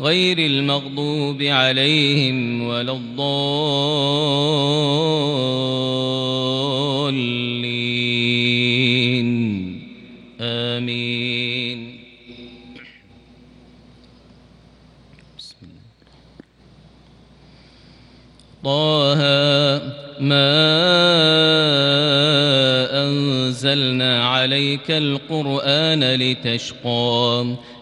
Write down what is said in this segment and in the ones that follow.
غير المغضوب عليهم ولا الضالين. آمين. طه ما أنزلنا عليك القرآن لتشقى.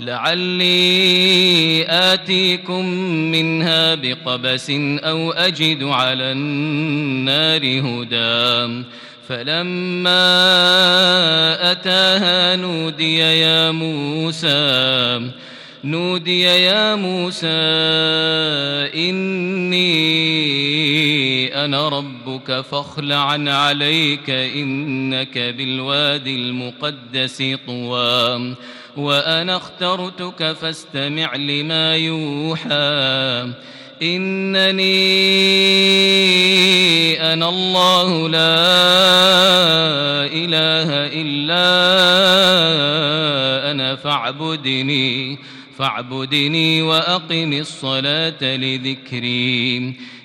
لعلي آتيكم منها بقبس أو أجد على النار هدى. فلما أتاها نودي يا موسى نودي يا موسى إني أنا ربك فاخلع عليك إنك بالوادي المقدس طوى. وأنا اخترتك فاستمع لما يوحى. إنني أنا الله لا إله إلا أنا فاعبدني فاعبدني وأقم الصلاة لذكري.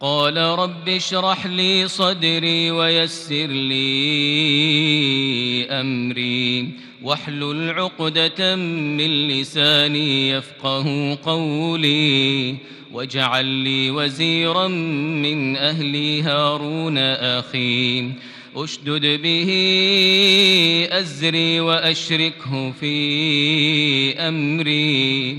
قال رب اشرح لي صدري ويسر لي أمري واحلل عقدة من لساني يفقه قولي واجعل لي وزيرا من أهلي هارون أخي أشدد به أزري وأشركه في أمري